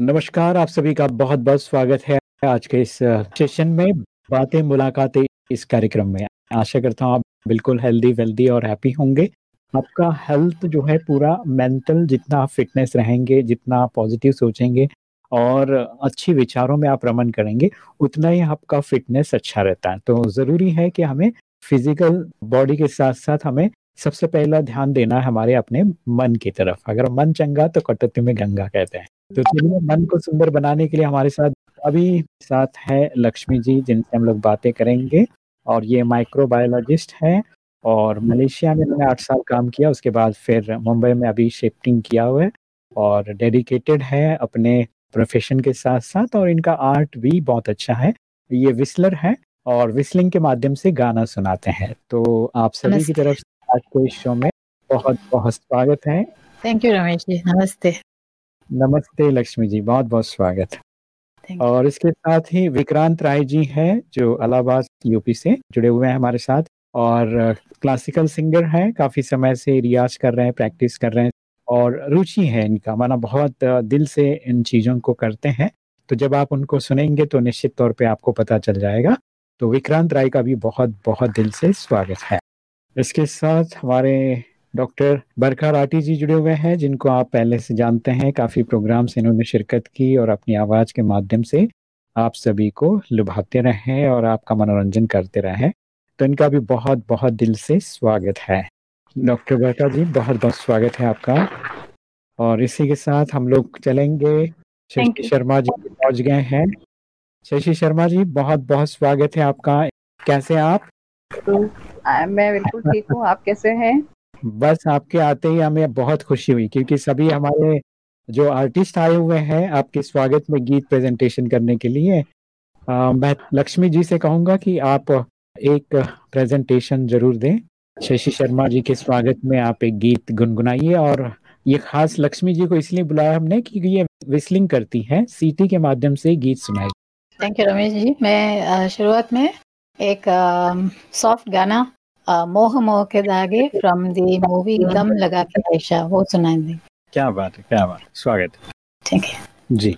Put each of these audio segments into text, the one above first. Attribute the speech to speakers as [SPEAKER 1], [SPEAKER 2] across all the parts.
[SPEAKER 1] नमस्कार, आप सभी का बहुत बहुत स्वागत है आज के इस सेशन में बातें, मुलाकातें इस कार्यक्रम में। आशा करता हूँ आप बिल्कुल हेल्दी वेल्दी और हैप्पी होंगे। आपका हेल्थ जो है पूरा मेंटल जितना फिटनेस रहेंगे, जितना पॉजिटिव सोचेंगे और अच्छी विचारों में आप रमन करेंगे, उतना ही आपका फिटनेस अच्छा रहता है। तो ज़रूरी है कि हमें फ़िज़िकल बॉडी के साथ साथ हमें सबसे पहला ध्यान देना है हमारे अपने मन की तरफ़। अगर मन चंगा तो कटौती में गंगा कहते हैं। तो चलिए मन को सुंदर बनाने के लिए हमारे साथ अभी साथ है लक्ष्मी जी जिनसे हम लोग बातें करेंगे। और ये माइक्रोबायोलॉजिस्ट हैं और मलेशिया में मैंने आठ साल काम किया उसके बाद फिर मुंबई में अभी शिफ्टिंग किया हुआ है। और डेडिकेटेड है अपने प्रोफेशन के साथ साथ और इनका आर्ट भी बहुत अच्छा है। ये विस्लर है और विस्लिंग के माध्यम से गाना सुनाते हैं। तो आप सभी की तरफ़ आज को इस शो में बहुत बहुत स्वागत है।
[SPEAKER 2] Thank you Ramesh ji. नमस्ते।
[SPEAKER 1] नमस्ते लक्ष्मी जी बहुत बहुत स्वागत और इसके साथ ही विक्रांत राय जी हैं जो अलाहाबाद यूपी से जुड़े हुए हैं हमारे साथ। और क्लासिकल सिंगर हैं काफ़ी समय से रियाज कर रहे हैं प्रैक्टिस कर रहे हैं और रुचि है इनका। माना बहुत दिल से इन चीज़ों को करते हैं। तो जब आप उनको सुनेंगे तो निश्चित तौर पे आपको पता चल जाएगा। तो विक्रांत राय का भी बहुत बहुत दिल से स्वागत है। इसके साथ हमारे डॉक्टर बरखा राठी जी जुड़े हुए हैं जिनको आप पहले से जानते हैं। काफ़ी प्रोग्राम से इन्होंने शिरकत की और अपनी आवाज़ के माध्यम से आप सभी को लुभाते रहे और आपका मनोरंजन करते रहे। तो इनका भी बहुत बहुत दिल से स्वागत है। डॉक्टर बरखा जी बहुत बहुत स्वागत है आपका। और इसी के साथ हम लोग चलेंगे। शशि शर्मा जी पहुँच गए हैं। शशि शर्मा जी बहुत बहुत स्वागत है आपका। कैसे आप?
[SPEAKER 3] तो मैं बिल्कुल ठीक हूँ। आप कैसे हैं?
[SPEAKER 1] बस आपके आते ही हमें बहुत खुशी हुई क्योंकि सभी हमारे जो आर्टिस्ट आए हुए हैं आपके स्वागत में गीत प्रेजेंटेशन करने के लिए। आ, मैं लक्ष्मी जी से कहूँगा कि आप एक प्रेजेंटेशन ज़रूर दें। शशि शर्मा जी के स्वागत में आप एक गीत गुनगुनाइए और ये खास लक्ष्मी जी को इसलिए बुलाया हमने क्योंकि ये विस्लिंग करती हैं सीटी के माध्यम से गीत सुनाई
[SPEAKER 2] थैंक यू रमेश जी। मैं शुरुआत में एक सॉफ्ट गाना मोह मोह के धागे फ्रॉम दी मूवी दम लगा के पेशा वो सुनाएँगे
[SPEAKER 1] क्या बात है क्या बात स्वागत
[SPEAKER 2] ठीक है।
[SPEAKER 1] जी।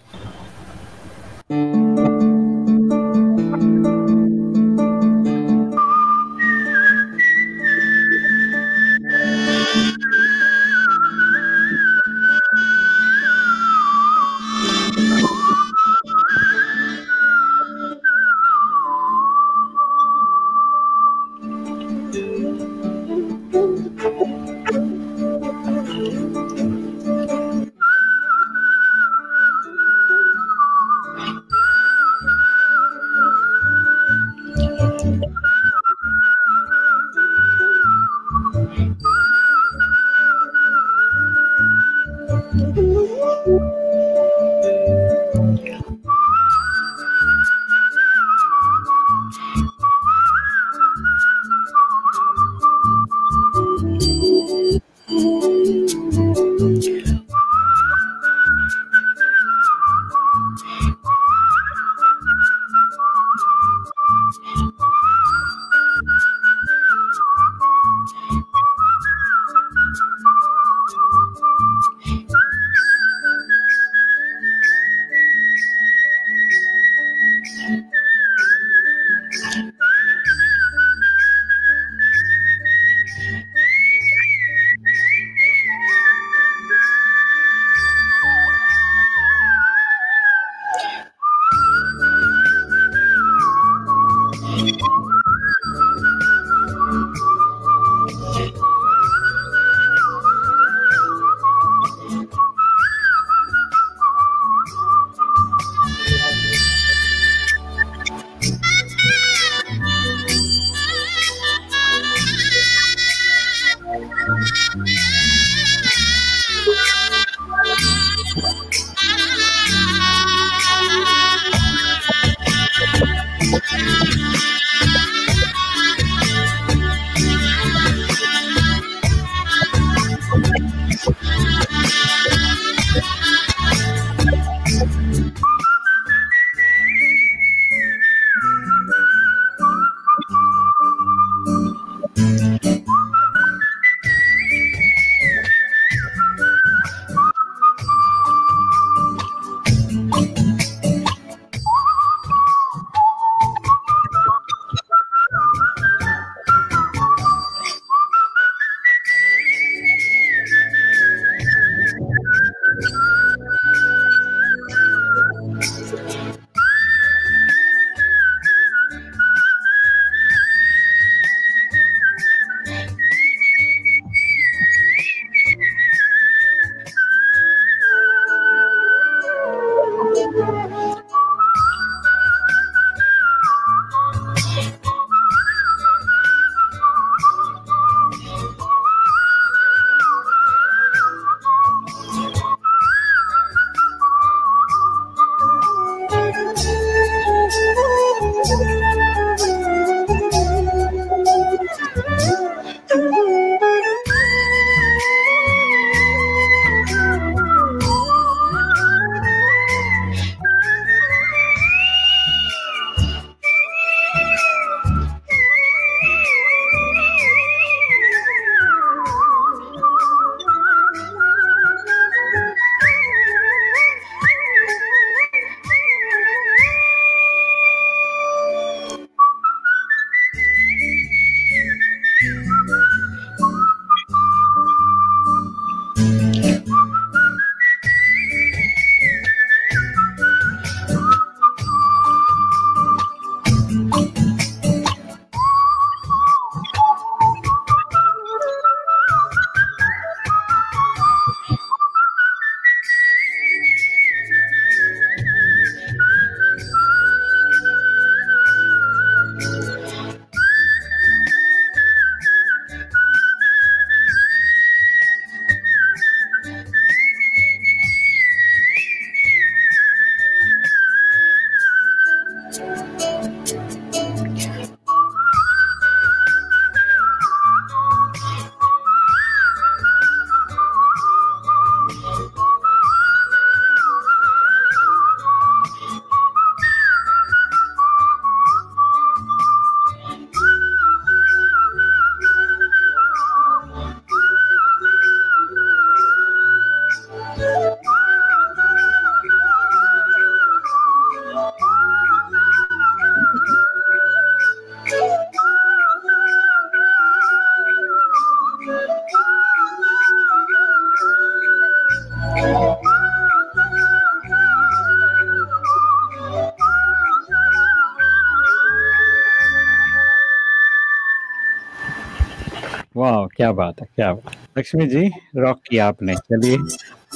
[SPEAKER 1] क्या बात है क्या बात लक्ष्मी जी रॉक किया आपने। चलिए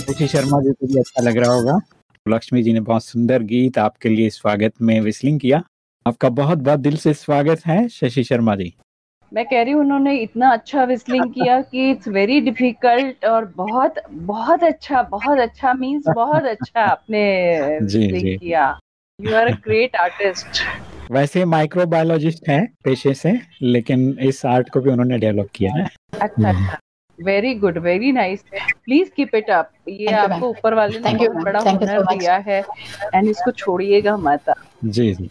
[SPEAKER 1] शशि शर्मा जी को भी अच्छा लग रहा होगा। लक्ष्मी जी ने बहुत सुंदर गीत आपके लिए स्वागत में विस्लिंग किया। आपका बहुत बहुत दिल से स्वागत है शशि शर्मा जी।
[SPEAKER 3] मैं कह रही हूँ उन्होंने इतना अच्छा विस्लिंग किया कि इट्स वेरी डिफ़िकल्ट और बहुत बहुत अच्छा बहुत अच्छा मींस बहुत अच्छा आपने विस्लिंग किया। You are a great artist
[SPEAKER 1] वैसे माइक्रोबायोलॉजिस्ट हैं पेशे से लेकिन इस आर्ट को भी उन्होंने डेवलप किया है।
[SPEAKER 3] अच्छा अच्छा। Very good very nice please keep it up ये आपको ऊपर वाले ने बहुत बड़ा हुनर दिया है एंड इसको छोड़िएगा माता।
[SPEAKER 1] जी जी।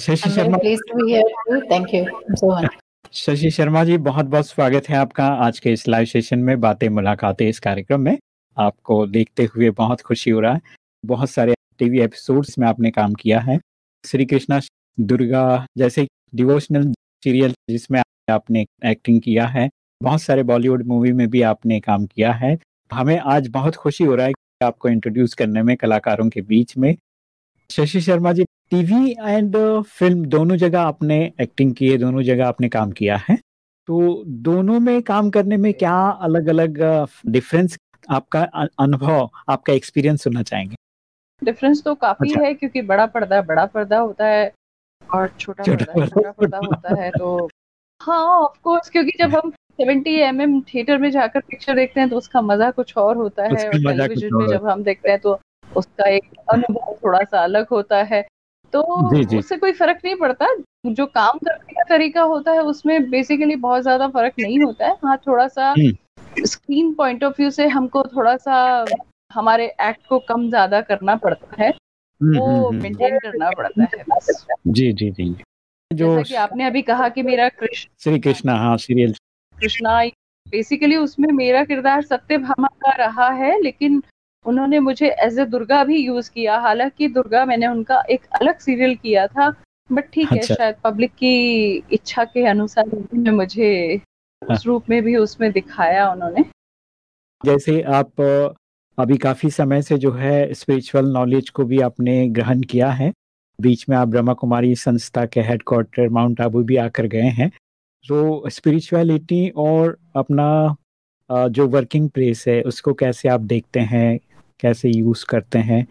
[SPEAKER 1] Shashi Sharma
[SPEAKER 2] thank you so much
[SPEAKER 1] Shashi Sharma ji बहुत बहुत स्वागत है आपका आज के इस लाइव सेशन में बातें मुलाकातें इस कार्यक्रम में। आपको देखते हुए बहुत खुशी हो रहा है। बहुत सारे टीवी एपिसोड्स में आपने काम किया है। श्री कृष्णा दुर्गा जैसे डिवोशनल सीरियल जिसमें आपने एक्टिंग किया है बहुत सारे बॉलीवुड मूवी में भी आपने काम किया है। हमें आज बहुत खुशी हो रहा है कि आपको इंट्रोड्यूस करने में कलाकारों के बीच में। Shashi Sharma ji TV and film दोनों जगह आपने एक्टिंग की है दोनों जगह आपने काम किया है। तो दोनों में काम करने में क्या अलग अलग डिफरेंस आपका अनुभव आपका एक्सपीरियंस सुनना चाहेंगे?
[SPEAKER 3] डिफरेंस तो काफ़ी अच्छा। है क्योंकि बड़ा पर्दा बड़ा पर्दा होता है। और छोटा छोटा पर्दा होता है तो हाँ ऑफ़ कोर्स क्योंकि जब हम 70 एम थिएटर में जाकर पिक्चर देखते हैं तो उसका मज़ा कुछ और होता है और टेलीविज़न में जब हम देखते हैं तो उसका एक अनुभव थोड़ा सा अलग होता है। तो उससे कोई फ़र्क नहीं पड़ता जो काम करने का तरीका होता है उसमें बेसिकली बहुत ज़्यादा फ़र्क नहीं होता है। हाँ थोड़ा सा स्क्रीन पॉइंट ऑफ़ व्यू से हमको थोड़ा सा हमारे एक्ट को कम ज़्यादा करना पड़ता है। वो मेंटेन हम्म, हम्म। करना पड़ता है बस
[SPEAKER 1] जी जी जी
[SPEAKER 3] जो कि आपने अभी कहा कि मेरा कृष्ण
[SPEAKER 1] श्री कृष्णा हाँ सीरियल
[SPEAKER 3] कृष्णा बेसिकली उसमें मेरा किरदार सत्यभामा का रहा है लेकिन उन्होंने मुझे एज ए दुर्गा भी यूज़ किया हालाँकि दुर्गा मैंने उनका एक अलग सीरियल किया था बट ठीक अच्छा। है शायद पब्लिक की इच्छा के अनुसार उन्होंने मुझे हाँ। उस रूप में भी उसमें दिखाया उन्होंने
[SPEAKER 1] जैसे आप अभी काफ़ी समय से जो है स्पिरिचुअल नॉलेज को भी आपने ग्रहण किया है। बीच में आप ब्रह्मा कुमारी संस्था के हेडक्वार्टर माउंट आबू भी आकर गए हैं। तो स्पिरिचुअलिटी और अपना जो वर्किंग प्लेस है उसको कैसे आप देखते हैं कैसे यूज़ करते हैं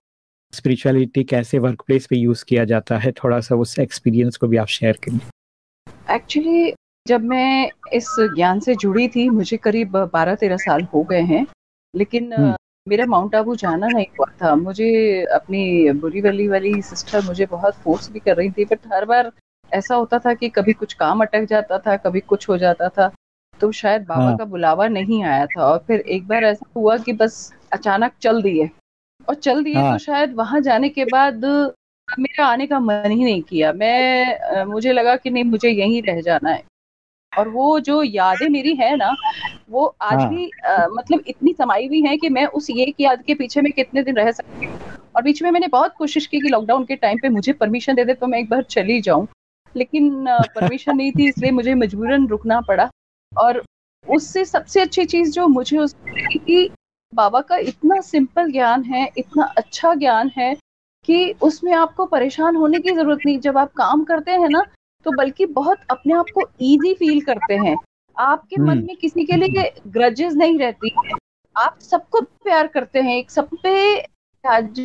[SPEAKER 1] स्पिरिचुअलिटी कैसे वर्क प्लेस पे यूज़ किया जाता है थोड़ा सा उस एक्सपीरियंस को भी आप शेयर करिए।
[SPEAKER 3] एक्चुअली जब मैं इस ज्ञान से जुड़ी थी मुझे करीब बारह तेरह साल हो गए हैं लेकिन हम्म। मेरा माउंट आबू जाना नहीं हुआ था। मुझे अपनी बुरी वली वाली सिस्टर मुझे बहुत फोर्स भी कर रही थी बट हर बार ऐसा होता था कि कभी कुछ काम अटक जाता था कभी कुछ हो जाता था तो शायद बाबा हाँ। का बुलावा नहीं आया था। और फिर एक बार ऐसा हुआ कि बस अचानक चल दिए। और चल दिए तो हाँ। तो शायद वहाँ जाने के बाद मेरा आने का मन ही नहीं किया। मैं मुझे लगा कि नहीं मुझे यहीं रह जाना है। और वो जो यादें मेरी है ना वो आज हाँ। भी आ, मतलब इतनी समाई हुई है कि मैं उस ये की याद के पीछे में कितने दिन रह सकती हूँ। और बीच में मैंने बहुत कोशिश की कि लॉकडाउन के टाइम पे मुझे परमिशन दे दे तो मैं एक बार चली जाऊँ लेकिन परमिशन नहीं थी इसलिए मुझे मजबूरन रुकना पड़ा। और उससे सबसे अच्छी चीज़ जो मुझे उस कि बाबा का इतना सिंपल ज्ञान है इतना अच्छा ज्ञान है कि उसमें आपको परेशान होने की ज़रूरत नहीं। जब आप काम करते हैं ना तो बल्कि बहुत अपने आप को इजी फील करते हैं। आपके मन हम्म। में किसी के लिए ग्रजेस नहीं रहती। है आप सबको प्यार करते हैं एक सब पे आज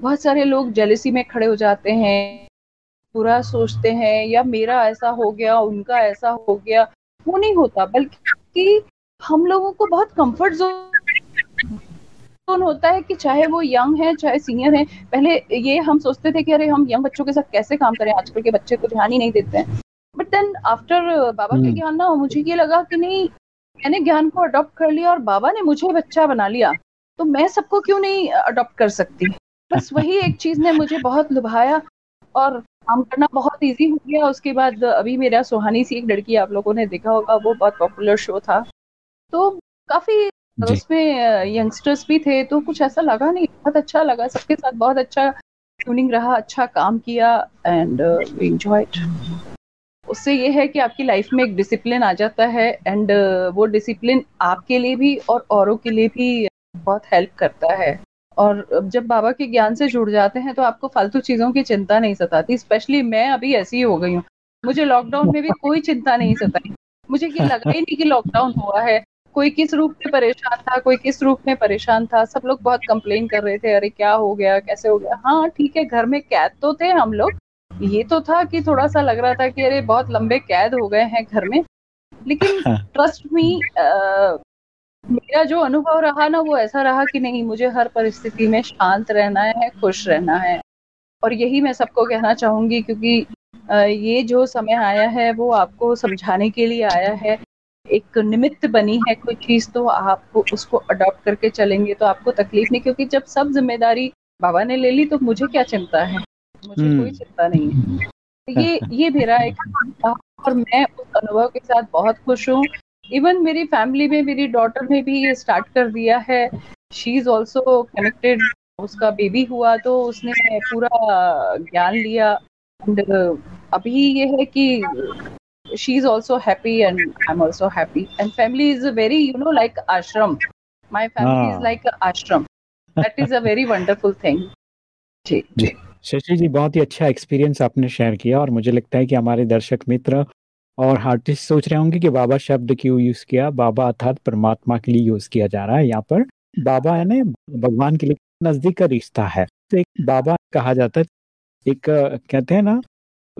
[SPEAKER 3] बहुत सारे लोग जेलिसी में खड़े हो जाते हैं बुरा सोचते हैं या मेरा ऐसा हो गया उनका ऐसा हो गया वो नहीं होता। बल्कि हम लोगों को बहुत कंफर्ट जोन होता है कि चाहे वो यंग है चाहे सीनियर है पहले ये हम सोचते थे कि अरे हम यंग बच्चों के साथ कैसे काम करें आजकल के बच्चे तो ध्यान ही नहीं देते हैं। बट देन आफ्टर बाबा के हम्म। ज्ञान ना मुझे ये लगा कि नहीं मैंने ज्ञान को अडॉप्ट कर लिया और बाबा ने मुझे बच्चा बना लिया तो मैं सबको क्यों नहीं अडॉप्ट कर सकती? बस वही एक चीज़ ने मुझे बहुत लुभाया और काम करना बहुत इजी हो गया। उसके बाद अभी मेरा सुहानी सी एक लड़की आप लोगों ने देखा होगा वो बहुत पॉपुलर शो था। तो काफ़ी उसमें यंगस्टर्स भी थे तो कुछ ऐसा लगा नहीं। बहुत अच्छा लगा सबके साथ बहुत अच्छा ट्यूनिंग रहा अच्छा काम किया एंड वी उससे ये है कि आपकी लाइफ में एक डिसिप्लिन आ जाता है एंड uh, वो डिसिप्लिन आपके लिए भी और औरों के लिए भी बहुत हेल्प करता है। और जब बाबा के ज्ञान से जुड़ जाते हैं तो आपको फालतू चीज़ों की चिंता नहीं सताती स्पेशली मैं अभी ऐसी ही हो गई हूँ। मुझे लॉकडाउन में भी कोई चिंता नहीं सताई। मुझे ये लगा ही नहीं कि लॉकडाउन हुआ है। कोई किस रूप में परेशान था कोई किस रूप में परेशान था सब लोग बहुत कंप्लेन कर रहे थे अरे क्या हो गया कैसे हो गया? हाँ ठीक है घर में कैद तो थे हम लोग। ये तो था कि थोड़ा सा लग रहा था कि अरे बहुत लंबे कैद हो गए हैं घर में। लेकिन ट्रस्ट मी मेरा जो अनुभव रहा ना वो ऐसा रहा कि नहीं मुझे हर परिस्थिति में शांत रहना है खुश रहना है। और यही मैं सबको कहना चाहूँगी क्योंकि ये जो समय आया है वो आपको समझाने के लिए आया है। एक निमित्त बनी है कोई चीज़ तो आप उसको अडॉप्ट करके चलेंगे तो आपको तकलीफ़ नहीं क्योंकि जब सब ज़िम्मेदारी बाबा ने ले ली तो मुझे क्या चिंता है? मुझे कोई हम्म। चिंता नहीं है। ये ये मेरा एक और मैं उस अनुभव के साथ बहुत खुश हूँ। इवन मेरी फैमिली में मेरी डॉटर ने भी ये स्टार्ट कर दिया है। शी इज़ ऑल्सो कनेक्टेड उसका बेबी हुआ तो उसने पूरा ज्ञान लिया। एंड अभी ये है कि she is also happy and i'm also happy. And family is a very you know like ashram. My family ah. is like a ashram. That is a very wonderful thing.
[SPEAKER 1] जी जी. शशि जी बहुत ही अच्छा experience आपने share किया और मुझे लगता है कि हमारे दर्शक मित्र और आर्टिस्ट सोच रहे होंगे कि बाबा शब्द क्यों यूज़ किया? बाबा अर्थात परमात्मा के लिए यूज़ किया जा रहा है यहाँ पर। बाबा है ना भगवान के लिए नज़दीक का रिश्ता है। तो एक बाबा कहा जाता है एक कहते हैं ना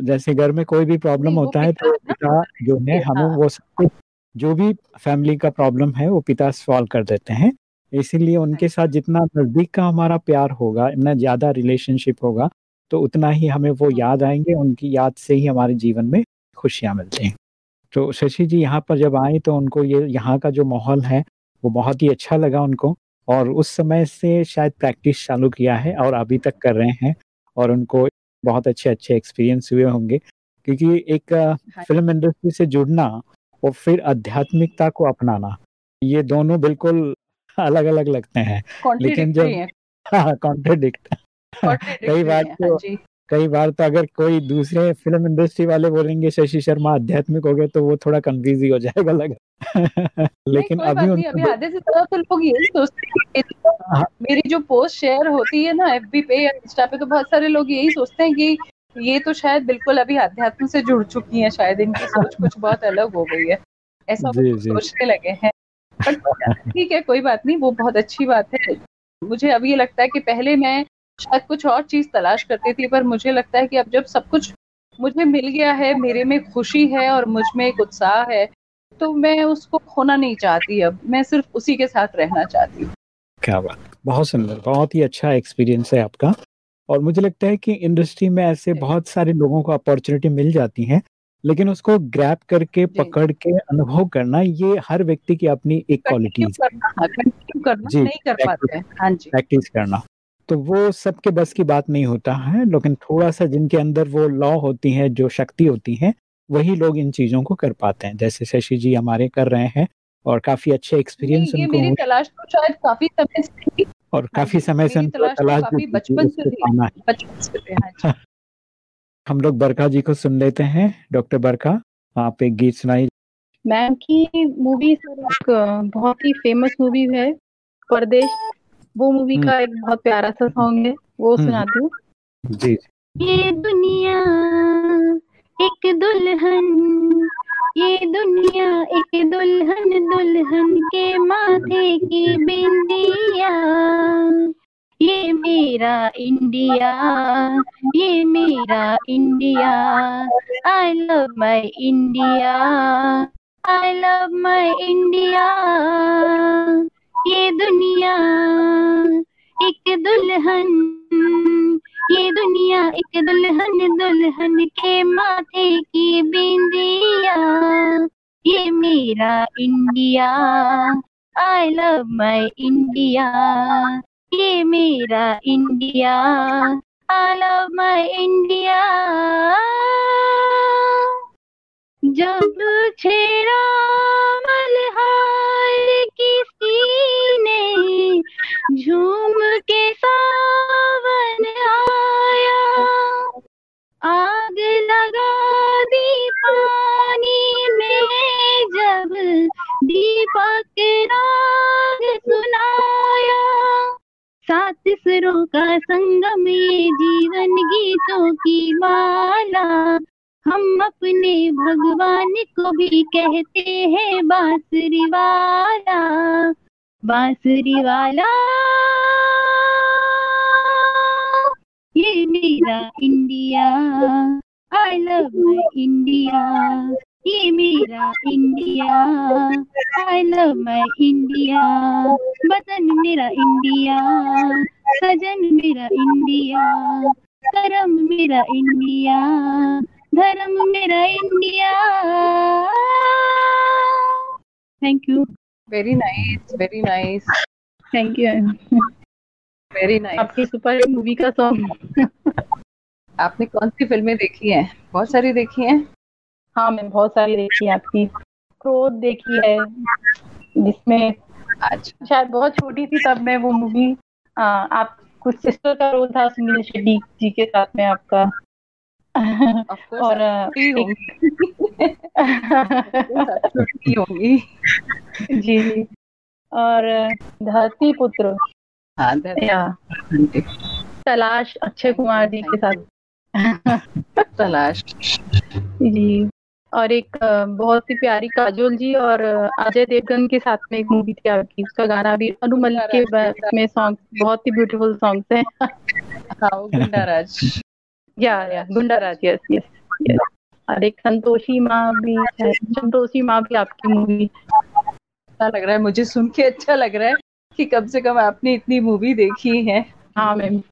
[SPEAKER 1] जैसे घर में कोई भी प्रॉब्लम होता है तो पिता जो है हमें। वो सब जो भी फैमिली का प्रॉब्लम है वो पिता सॉल्व कर देते हैं इसीलिए उनके साथ जितना नज़दीक का हमारा प्यार होगा इतना ज़्यादा रिलेशनशिप होगा तो उतना ही हमें वो हाँ। याद आएँगे उनकी याद से ही हमारे जीवन में खुशियाँ मिलती हैं तो शशि जी यहाँ पर जब आए तो उनको ये यहाँ का जो माहौल है वो बहुत ही अच्छा लगा उनको और उस समय से शायद प्रैक्टिस चालू किया है और अभी तक कर रहे हैं और उनको बहुत अच्छे अच्छे एक्सपीरियंस हुए होंगे। क्योंकि एक हाँ फ़िल्म इंडस्ट्री से जुड़ना और फिर आध्यात्मिकता को अपनाना ये दोनों बिल्कुल अलग अलग लगते हैं। लेकिन जब हाँ। कॉन्ट्रेडिक्ट कई बार तो हाँ कई बार तो अगर कोई दूसरे फ़िल्म इंडस्ट्री वाले बोलेंगे शशि शर्मा आध्यात्मिक हो गए तो वो थोड़ा कंफ्यूज ही हो जाएगा लगा लेकिन अभी
[SPEAKER 3] अभी आधे से ज़्यादा तो लोग यही सोचते हैं। मेरी जो पोस्ट शेयर होती है ना एफबी पे या इंस्टा पे तो बहुत सारे लोग यही सोचते हैं कि ये तो शायद बिल्कुल अभी अध्यात्म से जुड़ चुकी है शायद इनकी सोच कुछ बहुत अलग हो गई है। ऐसा सोचने लगे हैं। बट ठीक है कोई बात नहीं वो बहुत अच्छी बात है। मुझे अभी ये लगता है कि पहले मैं शायद कुछ और चीज़ तलाश करती थी पर मुझे लगता है कि अब जब सब कुछ मुझे मिल गया है मेरे में खुशी है और मुझमें एक उत्साह है तो मैं उसको खोना नहीं चाहती अब। मैं सिर्फ़ उसी के साथ रहना चाहती हूँ।
[SPEAKER 1] क्या बात। बहुत सुंदर बहुत ही अच्छा एक्सपीरियंस है आपका। और मुझे लगता है कि इंडस्ट्री में ऐसे बहुत सारे लोगों को अपॉर्चुनिटी मिल जाती है लेकिन उसको ग्रैप करके पकड़ के अनुभव करना ये हर व्यक्ति की अपनी एक क्वालिटी
[SPEAKER 3] हाँ, जी नहीं कर पाते हैं। हाँ जी।
[SPEAKER 1] प्रैक्टिस करना। तो वो सबके बस की बात नहीं होता है लेकिन थोड़ा सा जिनके अंदर वो लॉ होती है जो शक्ति होती है वही लोग इन चीज़ों को कर पाते हैं। जैसे शशि जी हमारे कर रहे हैं और काफ़ी अच्छे एक्सपीरियंस
[SPEAKER 3] उनको मेरी तलाश तो शायद काफ़ी समय से
[SPEAKER 1] और हाँ काफ़ी समय से उनको
[SPEAKER 3] तो तलाश बचपन से पाना
[SPEAKER 1] है। हम लोग बरका जी को सुन लेते हैं डॉक्टर बरका आप एक गीत सुनाई
[SPEAKER 4] मैम की मूवी सर एक बहुत ही फ़ेमस मूवी है परदेश वो मूवी हम्म। का एक बहुत प्यारा सा सॉन्ग है वो हम्म। सुनाती हूँ
[SPEAKER 1] जी
[SPEAKER 4] ये दुनिया एक दुल्हन ये दुनिया एक दुल्हन दुल्हन के माथे की बिंदिया ये मेरा इंडिया ये मेरा India I love my India I love my India ये दुनिया एक दुल्हन, ये दुनिया एक दुल्हन दुल्हन के माथे की बिंदिया। ये मेरा India I love my India ये मेरा India I love my India जब छेड़ा मलहार किसी ने झूम के सावन आया। आग लगा दी पानी में। जब दीपक राग सुनाया, सात सुरों का संगम ये जीवन गीतों की माला। हम अपने भगवान को भी कहते हैं बांसुरी वाला। बांसुरी वाला ये मेरा India I love my India ये मेरा India I love my India वतन मेरा इंडिया, सजन मेरा इंडिया, करम मेरा इंडिया, धर्म मेरा India. Thank you
[SPEAKER 3] very nice very nice
[SPEAKER 4] thank you
[SPEAKER 3] very nice
[SPEAKER 4] आपकी सुपर हिट मूवी का सॉन्ग
[SPEAKER 3] आपने कौन सी फ़िल्में देखी हैं? बहुत सारी देखी हैं?
[SPEAKER 4] हाँ मैं बहुत सारी देखी है आपकी। क्रोध देखी है जिसमें
[SPEAKER 3] अच्छा।
[SPEAKER 4] शायद बहुत छोटी थी तब मैं वो मूवी आप कुछ सिस्टर का रोल था सुनील शेट्टी जी के साथ में आपका। और
[SPEAKER 3] होंगी
[SPEAKER 4] जी और धरती पुत्र
[SPEAKER 3] हाँ धर-
[SPEAKER 4] या। तलाश अक्षय कुमार जी के साथ।
[SPEAKER 3] तलाश
[SPEAKER 4] जी। और एक बहुत ही प्यारी काजोल जी और अजय देवगन के साथ में एक मूवी थी आपकी। उसका गाना भी अनु मलिक के में सॉन्ग बहुत ही ब्यूटीफुल सॉन्ग्स हैं।
[SPEAKER 3] हाँ
[SPEAKER 4] या या गुंडा राज यस यस यस और एक संतोषी माँ भी है। संतोषी माँ भी आपकी मूवी
[SPEAKER 3] अच्छा लग रहा है मुझे सुन के अच्छा लग रहा है कि कम से कम आपने इतनी मूवी देखी है।
[SPEAKER 4] हाँ मैम।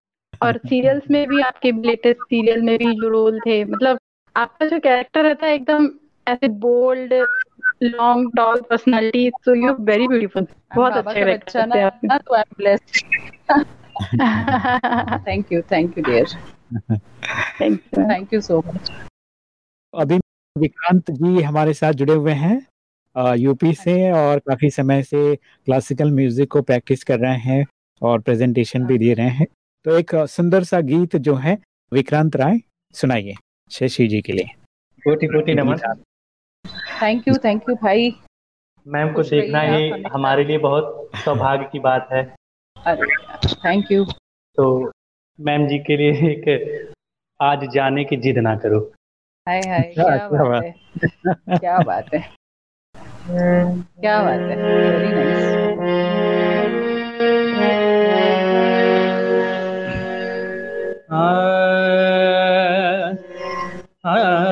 [SPEAKER 4] और सीरियल्स में भी आपके लेटेस्ट सीरियल में भी जो रोल थे मतलब आपका जो कैरेक्टर रहता है एकदम ऐसे bold long tall personality so you very beautiful बहुत अच्छा कैरेक्टर
[SPEAKER 3] ना ना तो I am blessed thank you thank
[SPEAKER 4] you dear
[SPEAKER 3] thank you so much
[SPEAKER 1] अभी विक्रांत जी हमारे साथ जुड़े हुए हैं यूपी से और काफ़ी समय से क्लासिकल म्यूज़िक को प्रैक्टिस कर रहे हैं और प्रेजेंटेशन भी दे रहे हैं। तो एक सुंदर सा गीत जो है विक्रांत राय सुनाइए शशि जी के लिए।
[SPEAKER 5] कोटि कोटि नमन।
[SPEAKER 3] थैंक यू थैंक यू भाई।
[SPEAKER 5] मैम को देखना
[SPEAKER 3] आप
[SPEAKER 5] ही हमारे लिए बहुत सौभाग्य की बात है।
[SPEAKER 3] थैंक यू
[SPEAKER 5] तो मैम जी के लिए एक आज जाने की जिद ना करो।
[SPEAKER 3] हाय हाय
[SPEAKER 1] अच्छा,
[SPEAKER 3] क्या
[SPEAKER 1] क्या
[SPEAKER 3] बात है। क्या बात है। क्या बात है। वेरी नाइस
[SPEAKER 5] आज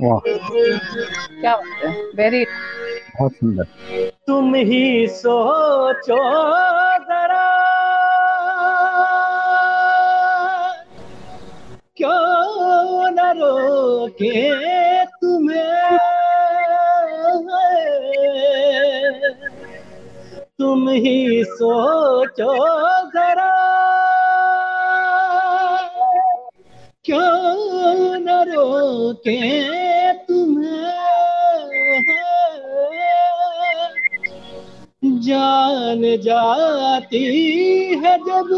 [SPEAKER 1] वाह।
[SPEAKER 3] क्या बात है? वेरी
[SPEAKER 1] बहुत सुंदर।
[SPEAKER 5] तुम ही सोचो जरा। क्यों न रोके तुम्हें? तुम तुम ही सोचो जरा। क्यों न रोके तुम्हें? जान जाती है जब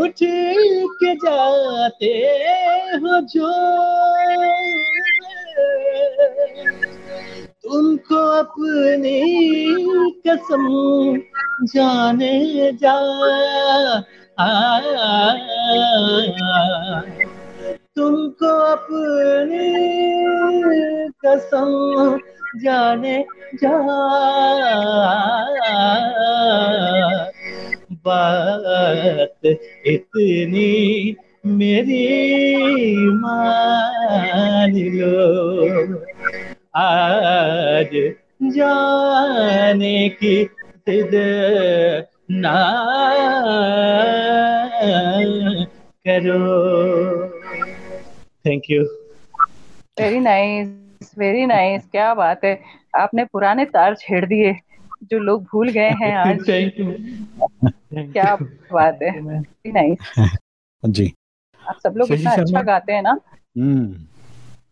[SPEAKER 5] उठ के जाते हो जो तुमको अपनी कसम जाने जा तुमको अपनी कसम जाने जा। बात इतनी मेरी मान लो। आज जाने की ना करो। Thank you
[SPEAKER 3] very nice very nice क्या बात है। आपने पुराने तार छेड़ दिए जो लोग भूल गए हैं आज।
[SPEAKER 5] थैंक यू
[SPEAKER 3] क्या बात है। वेरी नाइस
[SPEAKER 1] जी।
[SPEAKER 3] आप सब लोग इतना अच्छा गाते हैं ना?
[SPEAKER 1] हम्म।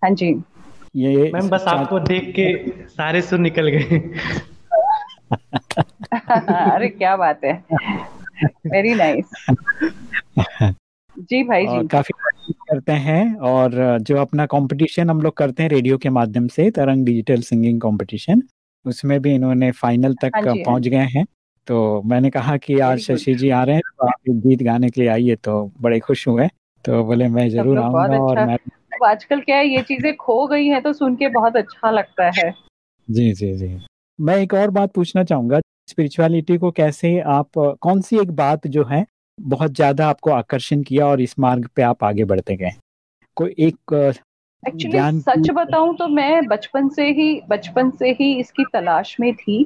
[SPEAKER 3] हाँ जी।
[SPEAKER 1] ये
[SPEAKER 5] मैम बस आपको देख के सारे सुर निकल गए।
[SPEAKER 3] अरे क्या बात है। वेरी नाइस जी भाई जी।
[SPEAKER 1] काफ़ी करते हैं और जो अपना कंपटीशन हम लोग करते हैं रेडियो के माध्यम से तरंग डिजिटल सिंगिंग कंपटीशन उसमें भी इन्होंने फाइनल तक
[SPEAKER 3] हाँ हाँ
[SPEAKER 1] पहुँच गए हैं। तो मैंने कहा कि आज शशि जी आ रहे हैं तो आप गीत गाने के लिए आइए तो बड़े खुश हुए। तो बोले मैं ज़रूर आऊँगा और
[SPEAKER 3] अच्छा-
[SPEAKER 1] मैं
[SPEAKER 3] आजकल क्या है ये चीज़ें खो गई हैं तो सुन के बहुत अच्छा लगता है।
[SPEAKER 1] जी जी जी। मैं एक और बात पूछना चाहूँगा स्पिरिचुअलिटी को कैसे आप कौन सी एक बात जो है बहुत ज़्यादा आपको आकर्षण किया और इस मार्ग पे आप आगे बढ़ते गए? कोई एक
[SPEAKER 3] एक्चुअली सच बताऊँ तो मैं बचपन से ही बचपन से ही इसकी तलाश में थी।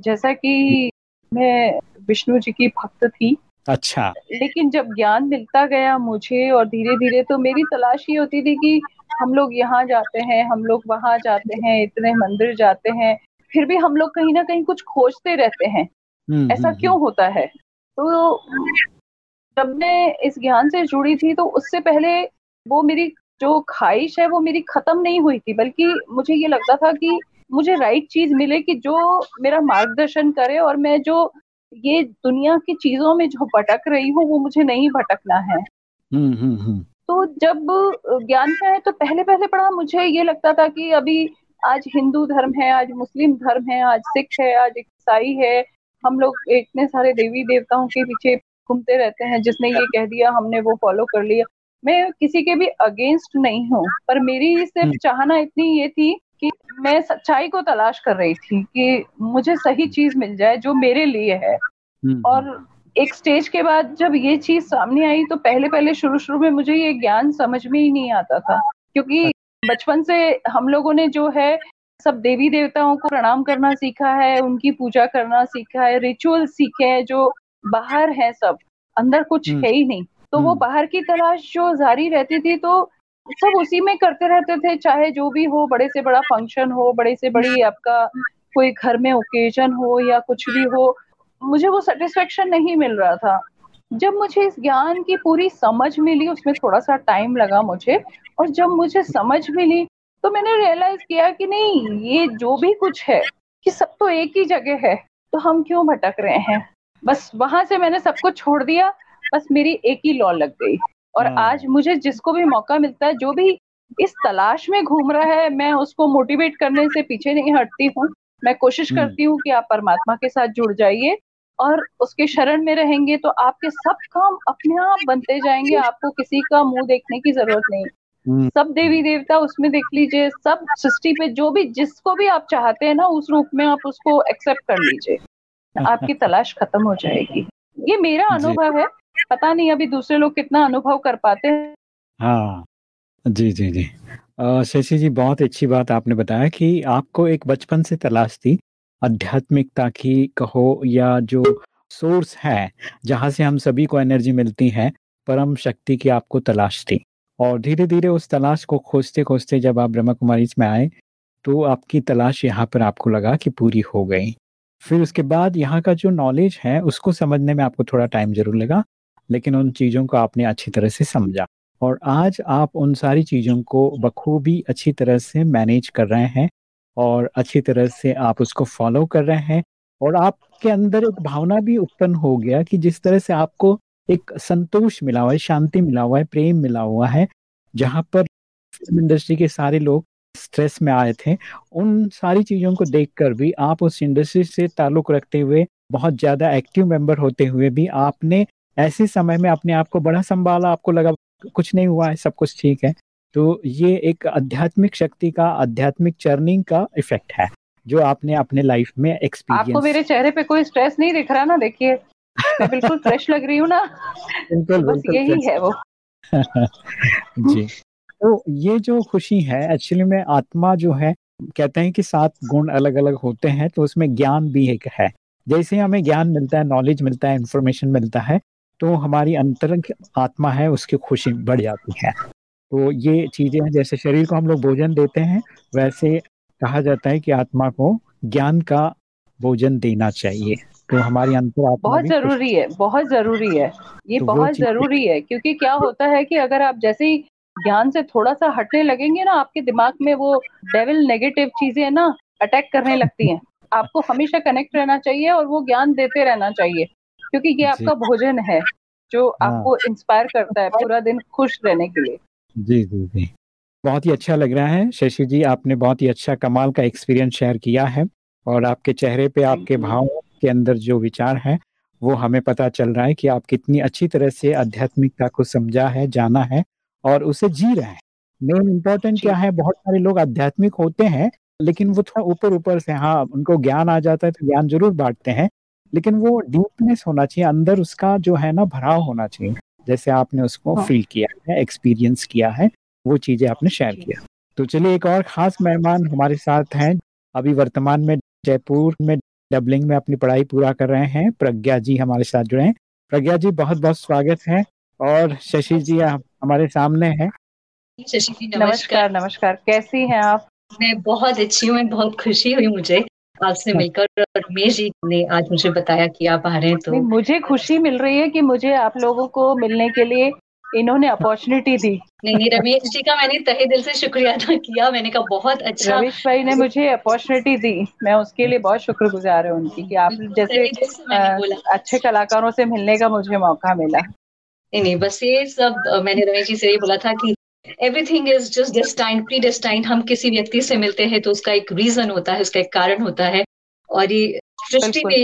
[SPEAKER 3] जैसा कि मैं विष्णु जी की भक्त थी।
[SPEAKER 1] अच्छा।
[SPEAKER 3] लेकिन जब ज्ञान मिलता गया मुझे और धीरे धीरे तो मेरी तलाश ये होती थी कि हम लोग यहाँ जाते हैं हम लोग वहाँ जाते हैं इतने मंदिर जाते हैं फिर भी हम लोग कहीं ना कहीं कुछ खोजते रहते हैं।
[SPEAKER 1] हम्म,
[SPEAKER 3] ऐसा
[SPEAKER 1] हम्म,
[SPEAKER 3] क्यों होता है? तो जब मैं इस ज्ञान से जुड़ी थी तो उससे पहले वो मेरी जो ख्वाहिश है वो मेरी खत्म नहीं हुई थी बल्कि मुझे ये लगता था कि मुझे राइट चीज़ मिले कि जो मेरा मार्गदर्शन करे और मैं जो ये दुनिया की चीज़ों में जो भटक रही हूँ वो मुझे नहीं भटकना है।
[SPEAKER 1] हम्म, हम्म, हम्म,
[SPEAKER 3] तो जब ज्ञान में आए तो पहले पहले पढ़ा मुझे ये लगता था कि अभी आज हिंदू धर्म है आज मुस्लिम धर्म है आज सिख है आज ईसाई है। हम लोग इतने सारे देवी देवताओं के पीछे घूमते रहते हैं जिसने ये कह दिया हमने वो फॉलो कर लिया। मैं किसी के भी अगेंस्ट नहीं हूँ पर मेरी सिर्फ़
[SPEAKER 1] हम्म।
[SPEAKER 3] चाहना इतनी ये थी कि मैं सच्चाई को तलाश कर रही थी कि मुझे सही चीज़ मिल जाए जो मेरे लिए है।
[SPEAKER 1] हम्म,
[SPEAKER 3] और एक स्टेज के बाद जब ये चीज़ सामने आई तो पहले पहले शुरू शुरू में मुझे ये ज्ञान समझ में ही नहीं आता था क्योंकि बचपन से हम लोगों ने जो है सब देवी देवताओं को प्रणाम करना सीखा है उनकी पूजा करना सीखा है रिचुअल सीखे हैं जो बाहर है सब अंदर कुछ
[SPEAKER 1] हम्म।
[SPEAKER 3] है ही नहीं तो वो
[SPEAKER 1] हम्म।
[SPEAKER 3] बाहर की तलाश जो जारी रहती थी तो सब उसी में करते रहते थे चाहे जो भी हो बड़े से बड़ा फ़ंक्शन हो बड़े से बड़ी आपका कोई घर में ओकेजन हो या कुछ भी हो मुझे वो सेटिस्फेक्शन नहीं मिल रहा था जब मुझे इस ज्ञान की पूरी समझ मिली उसमें थोड़ा सा टाइम लगा मुझे और जब मुझे समझ मिली तो मैंने रियलाइज़ किया कि नहीं ये जो भी कुछ है कि सब तो एक ही जगह है तो हम क्यों भटक रहे हैं बस वहाँ से मैंने सब कुछ छोड़ दिया बस मेरी एक ही लॉ लग गई और
[SPEAKER 1] हाँ।
[SPEAKER 3] आज मुझे जिसको भी मौका मिलता है जो भी इस तलाश में घूम रहा है मैं उसको मोटिवेट करने से पीछे नहीं हटती हूँ मैं कोशिश
[SPEAKER 1] हम्म।
[SPEAKER 3] करती हूँ कि आप परमात्मा के साथ जुड़ जाइए और उसके शरण में रहेंगे तो आपके सब काम अपने आप बनते जाएँगे। आपको किसी का मुँह देखने की ज़रूरत नहीं।
[SPEAKER 1] हम्म,
[SPEAKER 3] सब देवी देवता उसमें देख लीजिए सब सृष्टि पे जो भी जिसको भी आप चाहते हैं ना उस रूप में आप उसको एक्सेप्ट कर लीजिए। आपकी तलाश खत्म हो जाएगी। ये मेरा अनुभव है। पता नहीं अभी दूसरे लोग कितना अनुभव कर पाते हैं।
[SPEAKER 1] हाँ। जी जी जी। शशि जी बहुत अच्छी बात आपने बताया कि आपको एक बचपन से तलाश थी। आध्यात्मिकता की कहो या जो सोर्स है, जहाँ से हम सभी को एनर्जी मिलती है, परम शक्ति की आपको तलाश थी। और धीरे धीरे उस तलाश को खोजते खोजते जब आप ब्रह्मा कुमारी में आए तो आपकी तलाश यहाँ पर आपको लगा कि पूरी हो गई। फिर उसके बाद यहाँ का जो नॉलेज है, उसको समझने में आपको थोड़ा टाइम ज़रूर लगा, लेकिन उन चीज़ों को आपने अच्छी तरह से समझा। और आज आप उन सारी चीज़ों को बखूबी अच्छी तरह से मैनेज कर रहे हैं और अच्छी तरह से आप उसको फॉलो कर रहे हैं। और आपके अंदर एक भावना भी उत्पन्न हो गया कि जिस तरह से आपको एक संतोष मिला हुआ है, शांति मिला हुआ है, प्रेम मिला हुआ है, जहाँ पर फ़िल्म इंडस्ट्री के सारे लोग स्ट्रेस में आए थे, उन सारी चीज़ों को देखकर भी आप उस इंडस्ट्री से ताल्लुक रखते हुए, बहुत ज़्यादा एक्टिव मेंबर होते हुए भी आपने ऐसे समय में अपने आप को बड़ा संभाला, आपको लगा कुछ नहीं हुआ है, सब कुछ ठीक है। तो ये एक आध्यात्मिक शक्ति का आध्यात्मिक चर्निंग का इफ़ेक्ट है जो आपने अपने लाइफ में एक्सपीरियंस
[SPEAKER 3] आपको मेरे चेहरे पे कोई स्ट्रेस नहीं दिख रहा ना देखिए। मैं बिल्कुल फ्रेश लग रही हूँ ना।
[SPEAKER 1] बिल्कुल
[SPEAKER 3] बस यही है वो।
[SPEAKER 1] जी। तो ये जो खुशी है एक्चुअली में आत्मा जो है कहते हैं कि सात गुण अलग अलग होते हैं तो उसमें ज्ञान भी एक है। जैसे हमें ज्ञान मिलता है नॉलेज मिलता है इंफॉर्मेशन मिलता है तो हमारी अंतरंग आत्मा है उसकी खुशी बढ़ जाती है। तो ये चीज़ें हैं जैसे शरीर को हम लोग भोजन देते हैं वैसे कहा जाता है कि आत्मा को ज्ञान का भोजन देना चाहिए। तो हमारी अंतर
[SPEAKER 3] बहुत ज़रूरी है बहुत ज़रूरी है। ये
[SPEAKER 1] तो
[SPEAKER 3] बहुत ज़रूरी है क्योंकि क्या होता है कि अगर आप जैसे ही ज्ञान से थोड़ा सा हटने लगेंगे ना आपके दिमाग में वो डेविल नेगेटिव चीज़ें ना अटैक करने लगती हैं। आपको हमेशा कनेक्ट रहना चाहिए और वो ज्ञान देते रहना चाहिए क्योंकि ये आपका भोजन है जो
[SPEAKER 1] हाँ।
[SPEAKER 3] आपको इंस्पायर करता है पूरा दिन खुश रहने के लिए।
[SPEAKER 1] जी जी जी। बहुत ही अच्छा लग रहा है। शशि जी आपने बहुत ही अच्छा कमाल का एक्सपीरियंस शेयर किया है और आपके चेहरे पे आपके. भाव के अंदर जो विचार है वो हमें पता चल रहा है कि आप कितनी अच्छी तरह से आध्यात्मिकता को समझा है जाना है और उसे जी रहे हैं। मेन इम्पोर्टेंट क्या है बहुत सारे लोग आध्यात्मिक होते हैं लेकिन वो थोड़ा ऊपर ऊपर से हाँ उनको ज्ञान आ जाता है तो ज्ञान ज़रूर बांटते हैं लेकिन वो डीपनेस होना चाहिए अंदर उसका जो है ना भराव होना चाहिए। जैसे आपने उसको
[SPEAKER 3] हाँ।
[SPEAKER 1] फील किया है एक्सपीरियंस किया है वो चीज़ें आपने शेयर किया। तो चलिए एक और खास मेहमान हमारे साथ हैं। अभी वर्तमान में जयपुर में डबलिंग में अपनी पढ़ाई पूरा कर रहे हैं। प्रज्ञा जी हमारे साथ जुड़े हैं। प्रज्ञा जी बहुत बहुत स्वागत है और शशि जी हमारे सामने हैं।
[SPEAKER 6] शशि जी
[SPEAKER 3] नमस्कार
[SPEAKER 6] नमस्कार।
[SPEAKER 3] कैसी हैं आप?
[SPEAKER 6] मैं बहुत अच्छी हूँ बहुत खुशी हुई मुझे। आपसे मिलकर रमेश जी ने आज मुझे बताया कि आप आ रहे हैं तो
[SPEAKER 3] मुझे खुशी मिल रही है कि मुझे आप लोगों को मिलने के लिए इन्होंने अपॉर्चुनिटी दी।
[SPEAKER 6] नहीं नहीं रमेश जी का मैंने तहे दिल से शुक्रिया अदा किया। मैंने कहा बहुत अच्छा।
[SPEAKER 3] रमेश भाई ने मुझे अपॉर्चुनिटी दी। मैं उसके लिए बहुत शुक्रगुजार हूँ उनकी कि आप जैसे
[SPEAKER 6] तहे दिल से मैंने बोला।
[SPEAKER 3] अच्छे कलाकारों से मिलने का मुझे मौका मिला।
[SPEAKER 6] नहीं नहीं बस ये सब मैंने रमेश जी से ये बोला था कि everything is just destined predestined हम किसी व्यक्ति से मिलते हैं तो उसका एक रीजन होता है उसका एक कारण होता है। और ये सृष्टि में।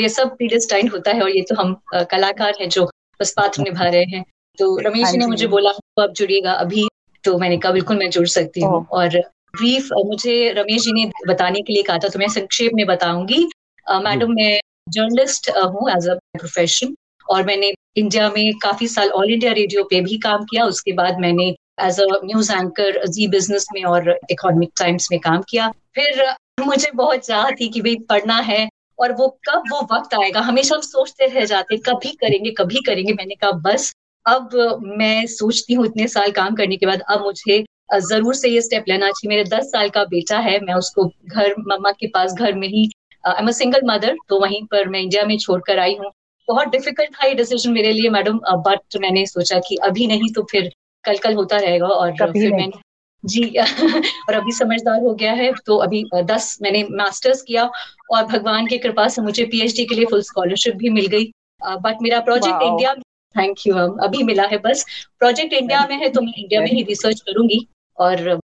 [SPEAKER 6] ये- सब प्री डेस्टाइंड होता है और ये तो हम कलाकार हैं जो बस पात्र निभा रहे हैं। तो रमेश
[SPEAKER 3] हाँ
[SPEAKER 6] जी ने मुझे बोला "तो आप जुड़िएगा अभी। तो मैंने कहा बिल्कुल मैं जुड़ सकती हूँ। और ब्रीफ मुझे रमेश जी ने बताने के लिए कहा था तो मैं संक्षेप में बताऊँगी। मैडम मैं जर्नलिस्ट हूँ एज अ प्रोफेशन और मैंने इंडिया में काफ़ी साल ऑल इंडिया रेडियो पे भी काम किया। उसके बाद मैंने as a news anchor Zee business में और इकोनॉमिक टाइम्स में काम किया। फिर, मुझे बहुत चाह थी कि भाई पढ़ना है और वो कब, वो वक्त आएगा? हमेशा हम सोचते रह जाते कभी करेंगे कभी करेंगे। मैंने कहा, बस, अब मैं सोचती हूँ इतने साल काम करने के बाद, अब मुझे ज़रूर से ये स्टेप लेना चाहिए। मेरे दस साल का बेटा है, मैं उसको घर, मम्मा के पास घर में ही I am a single mother तो वहीं पर मैं इंडिया में छोड़कर आई हूँ। बहुत डिफ़िकल्ट था ये डिसीज़न मेरे लिए, मैडम बट मैंने सोचा कि अभी नहीं तो फिर कल कल होता रहेगा और
[SPEAKER 3] कभी
[SPEAKER 6] फिर मैंने जी और अभी समझदार हो गया है तो अभी दस मैंने मास्टर्स किया और भगवान की कृपा से मुझे पीएचडी के लिए फुल स्कॉलरशिप भी मिल गई। बट मेरा प्रोजेक्ट. इंडिया थैंक यू अभी मिला है बस। प्रोजेक्ट इंडिया में है तो मैं इंडिया में ही रिसर्च करूँगी और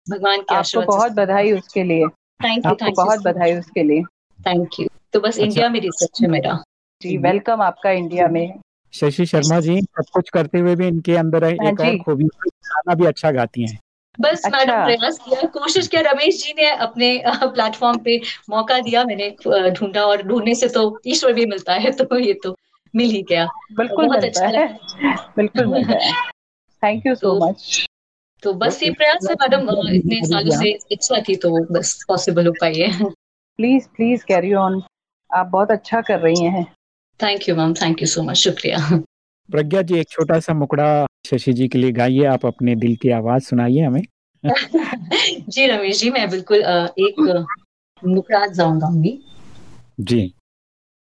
[SPEAKER 6] भगवान के
[SPEAKER 3] आपको
[SPEAKER 6] आशीर्वाद
[SPEAKER 3] बहुत बधाई उसके लिए।
[SPEAKER 6] थैंक यू थैंक
[SPEAKER 3] बहुत बधाई उसके लिए।
[SPEAKER 6] थैंक यू तो बस
[SPEAKER 1] अच्छा।
[SPEAKER 6] इंडिया में रिसर्च है मेरा।
[SPEAKER 3] जी। वेलकम आपका इंडिया में।
[SPEAKER 1] शशि शर्मा जी सब कुछ करते हुए भी इनके अंदर एक
[SPEAKER 3] हाँ
[SPEAKER 1] और खूबी गाना भी अच्छा गाती हैं।
[SPEAKER 6] बस
[SPEAKER 3] अच्छा।
[SPEAKER 6] मैडम प्रयास किया कोशिश किया रमेश जी ने अपने प्लेटफॉर्म पे मौका दिया मैंने ढूंढा और ढूँढने से तो ईश्वर भी मिलता है तो ये तो मिल ही गया।
[SPEAKER 3] बिल्कुल
[SPEAKER 6] बहुत अच्छा
[SPEAKER 3] है। बिल्कुल मिलता है। थैंक यू सो मच
[SPEAKER 6] तो बस ये प्रयास है मैडम इतने सालों से इच्छा थी तो बस पॉसिबल हो पाई है।
[SPEAKER 3] प्लीज़ प्लीज़ कैरी ऑन आप बहुत अच्छा कर रही हैं।
[SPEAKER 6] Thank you ma'am thank you so much शुक्रिया
[SPEAKER 1] प्रज्ञा जी एक छोटा सा मुकड़ा शशि जी के लिए गाइए। आप अपने दिल की आवाज़ सुनाइए हमें।
[SPEAKER 6] जी रमेश जी मैं बिल्कुल एक मुखराज जाऊँ गाऊँगी
[SPEAKER 1] जी।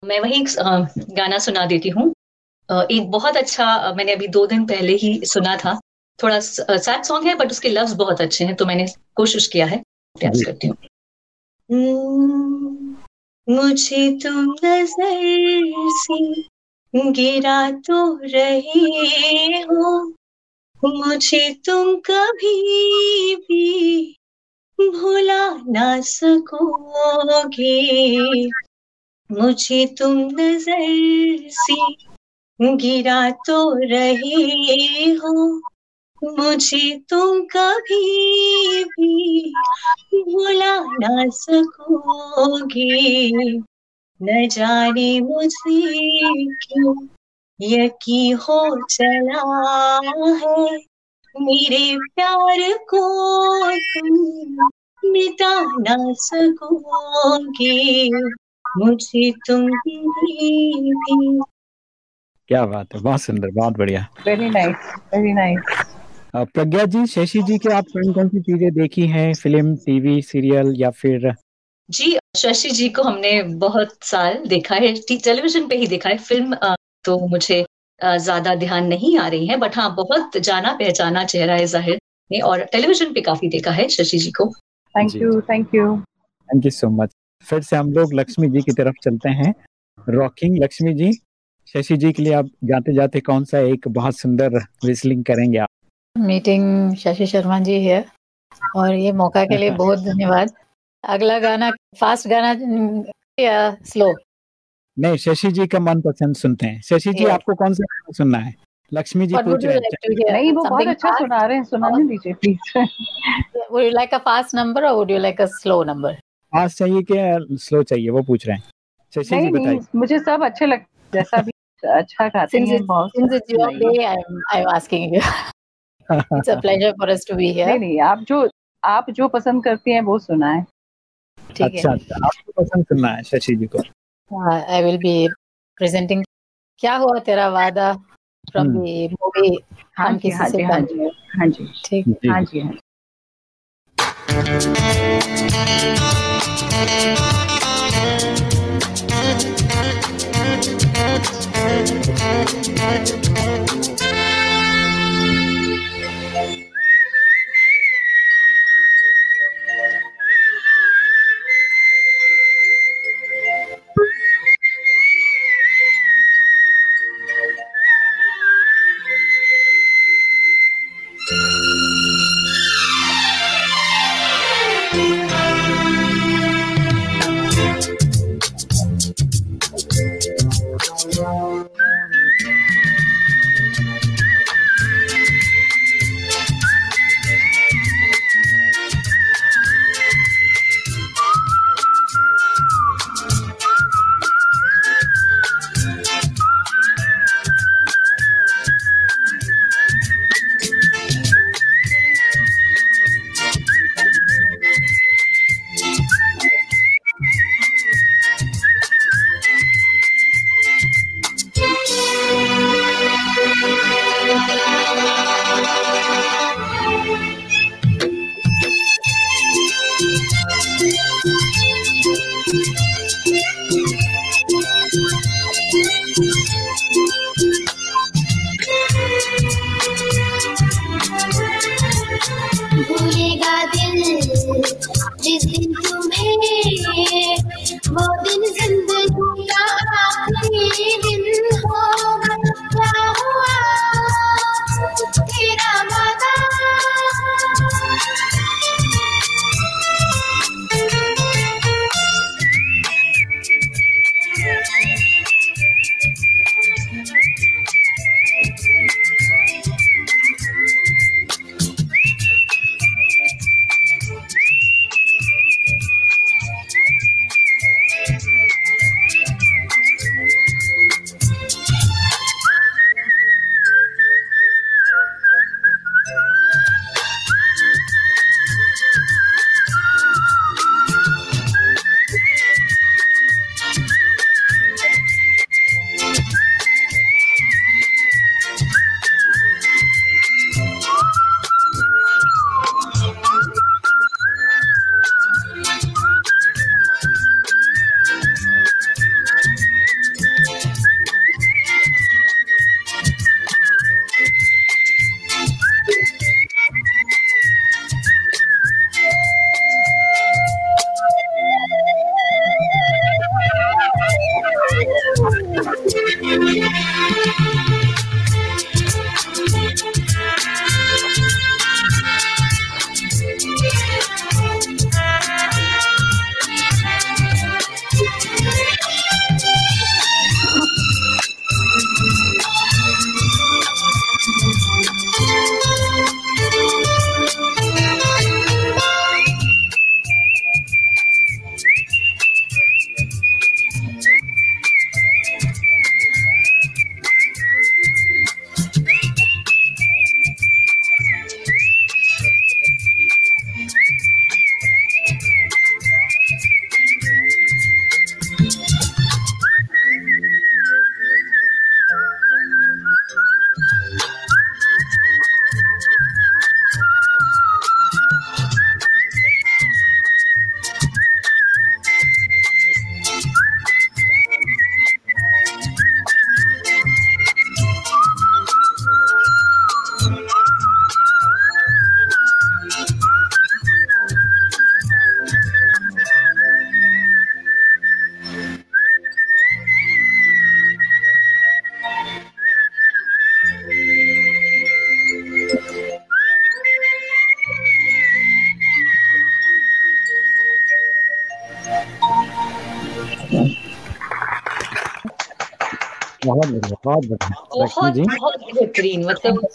[SPEAKER 6] मैं वही गाना सुना देती हूँ। एक बहुत अच्छा मैंने अभी दो दिन पहले ही सुना था। थोड़ा सैड सॉन्ग है बट उसके लफ्ज बहुत अच्छे हैं तो मैंने कोशिश किया है। प्रयास करती हूँ। हम्म, मुझे तुम नज़र से गिरा तो रहे हो। मुझे तुम कभी भी भुला ना सकोगे। मुझे तुम नज़र से गिरा तो रहे हो। मुझे तुम कभी भी भुला ना सकोगे। न जाने मुझे क्यों यकी हो चला है। मेरे प्यार को तुम मिटा ना सकोगे। मुझे तुम भी
[SPEAKER 1] क्या बात है बहुत सुंदर बहुत बढ़िया।
[SPEAKER 3] Very nice very nice
[SPEAKER 1] Pragya ji Shashi ji के आप कौन कौन सी चीज़ें देखी हैं? फ़िल्म टीवी सीरियल या फिर
[SPEAKER 6] जी शशि जी को हमने बहुत साल देखा है टेलीविज़न पे ही देखा है फ़िल्म तो मुझे ज़्यादा ध्यान नहीं आ रही है बट हाँ बहुत जाना पहचाना चेहरा है ज़ाहिर ने और टेलीविज़न पे काफ़ी देखा है शशि जी को।
[SPEAKER 3] Thank you thank you
[SPEAKER 1] thank you so much फिर से हम लोग लक्ष्मी जी की तरफ़ चलते हैं। रॉकिंग लक्ष्मी जी शशि जी के लिए आप जाते जाते कौन सा एक बहुत सुंदर विस्लिंग करेंगे आप?
[SPEAKER 2] मीटिंग शशि शर्मा जी है और ये मौका के लिए बहुत धन्यवाद। अगला गाना फास्ट गाना या स्लो
[SPEAKER 1] नहीं शशि जी का मन पसंद सुनते हैं। शशि जी आपको कौन सा गाना सुनना है? लक्ष्मी जी पूछ रहे
[SPEAKER 3] हैं। नहीं वो बहुत अच्छा सुना रहे हैं सुनाने दीजिए please
[SPEAKER 2] would you like a fast number or would you like a slow number?
[SPEAKER 1] Fast चाहिए कि स्लो चाहिए वो पूछ रहे हैं। शशि जी बताइए।
[SPEAKER 3] मुझे सब अच्छे लग जैसा भी अच्छा गाते हैं बहुत
[SPEAKER 2] since it's your day I'm I'm asking you it's a pleasure for us to be here
[SPEAKER 3] नहीं नहीं आप जो आप जो पसंद करती हैं वो सुना
[SPEAKER 1] ठीक अच्छा, है अच्छा, अच्छा आपको पसंद सुनना है शशि जी को।
[SPEAKER 2] आई विल बी प्रेजेंटिंग क्या हुआ तेरा वादा फ्रॉम द मूवी
[SPEAKER 3] हम किसी से हाँ जी हाँ जी
[SPEAKER 2] ठीक।
[SPEAKER 3] हाँ जी हाँ
[SPEAKER 1] Thank. बहुत
[SPEAKER 6] बेहतरीन मतलब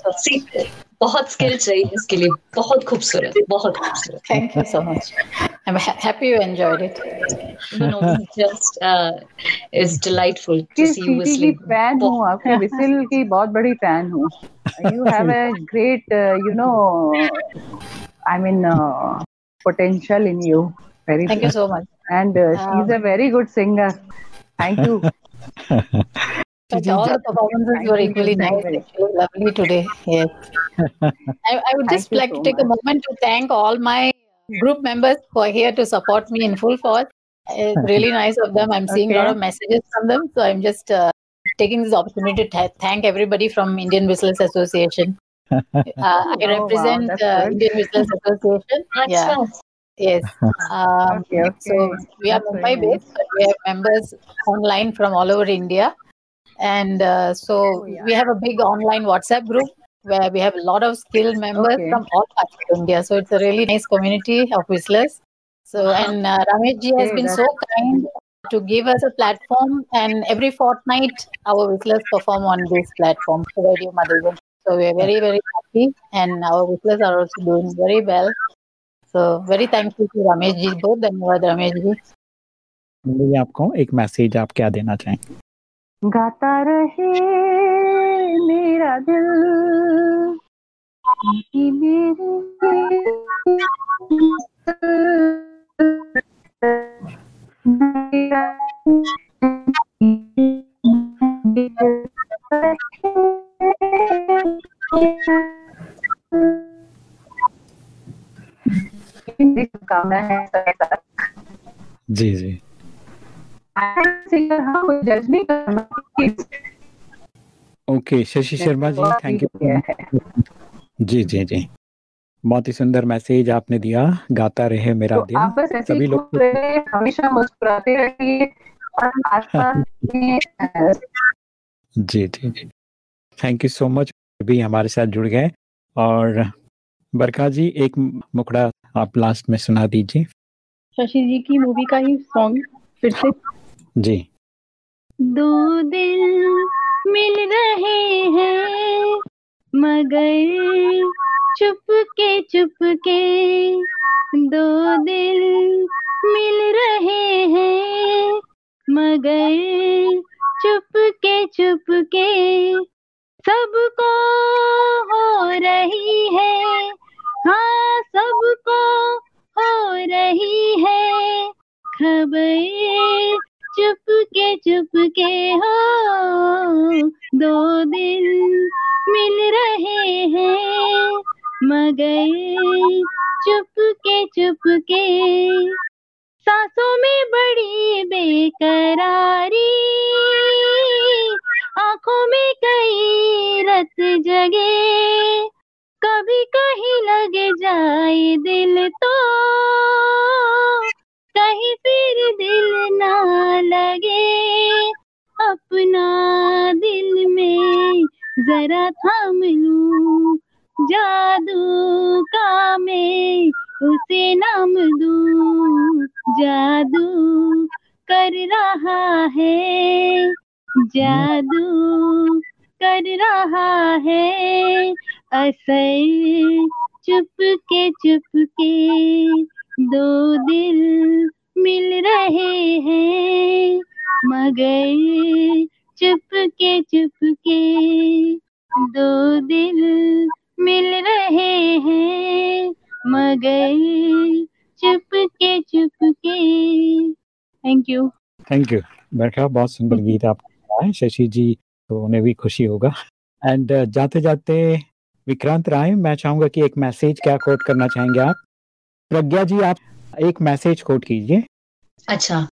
[SPEAKER 6] बहुत स्किल चाहिए इसके लिए बहुत खूबसूरत बहुत खूबसूरत।
[SPEAKER 2] Thank you so much I am happy you enjoyed it
[SPEAKER 6] no just is delightful to see you see
[SPEAKER 3] fan हूँ आपकी विसिल की बहुत बड़ी फ़ैन हूँ। You have a great you know I mean potential in you very
[SPEAKER 2] thank you so much
[SPEAKER 3] and she is a very good singer thank you
[SPEAKER 2] all the performances were equally nice, actually lovely today. Yes. I, I would just
[SPEAKER 3] Thank
[SPEAKER 2] like
[SPEAKER 3] so
[SPEAKER 2] to take a moment to thank all my group members who are here to support me in full force. It's really nice of them. I'm seeing a lot of messages from them. So I'm just uh, taking this opportunity to tha- thank everybody from Indian Whistlers Association. Uh, I
[SPEAKER 3] wow,
[SPEAKER 2] represent
[SPEAKER 3] that's
[SPEAKER 2] uh. Indian Whistlers Association. Yeah.
[SPEAKER 6] Acha.
[SPEAKER 2] Yes. Um,
[SPEAKER 3] okay okay
[SPEAKER 2] so we are
[SPEAKER 3] That's very
[SPEAKER 2] Mumbai
[SPEAKER 3] nice.
[SPEAKER 2] based, but we have members online from all over India. And uh, so
[SPEAKER 3] Oh, yeah.
[SPEAKER 2] we have a big online WhatsApp group where we have a lot of skilled members
[SPEAKER 3] Okay.
[SPEAKER 2] from all parts of India. So it's a really nice community of whistlers. So, and uh, Ramesh ji has
[SPEAKER 3] Okay,
[SPEAKER 2] been
[SPEAKER 3] that's-
[SPEAKER 2] so kind to give us a platform. And every fortnight, our whistlers perform on this platform, Radio Madhuban. So we are very, very happy. And our whistlers are also doing very well. So very thankful to Ramesh ji. बहुत धन्यवाद रमेश जी
[SPEAKER 1] जी, आपको एक message आप क्या देना चाहेंगे
[SPEAKER 3] गाता रहे मेरा दिल। कि मेरी
[SPEAKER 1] जी जी।
[SPEAKER 3] Okay Shashi Sharma
[SPEAKER 1] ji thank you जी जी जी. बहुत ही सुंदर मैसेज आपने दिया गाता रहे मेरा
[SPEAKER 3] तो
[SPEAKER 1] दिल। सभी लोग
[SPEAKER 3] हमेशा मुस्कुराते रहिए अ,
[SPEAKER 1] जी जी जी. थैंक यू सो मच भी हमारे साथ जुड़ गए। और बरखा जी एक मुखड़ा आप लास्ट में सुना दीजिए।
[SPEAKER 4] शशि जी की मूवी का ही सॉन्ग फिर से
[SPEAKER 1] जी।
[SPEAKER 4] दो दिल मिल रहे हैं, मगर चुप के चुप के दो दिल मिल रहे हैं, मगर चुपके चुपके सबको हो रही है। हाँ सबको हो रही है। खबर चुपके चुपके हो, दो दिन मिल रहे हैं, मगर चुपके चुपके। सांसों में बड़ी बेकरारी, आँखों में कई रत जगे। कभी कहीं लग जाए दिल तो कहीं फिर दिल ना लगे। अपना दिल में जरा थाम लूँ। जादू का मैं उसे नाम दूँ। जादू कर रहा है, जादू कर रहा है। असर चुपके चुपके दो दिल मिल रहे हैं, मगर चुपके चुपके दो दिल मिल रहे हैं, मगर Chupke Chupke. Thank you
[SPEAKER 1] thank you बैठा बहुत सुंदर गीत है, शशि जी तो उन्हें भी खुशी होगा। एंड जाते जाते विक्रांत राय, मैं चाहूँगा कि एक मैसेज क्या कोट करना चाहेंगे आप? प्रज्ञा जी आप एक मैसेज कोट कीजिए।
[SPEAKER 6] अच्छा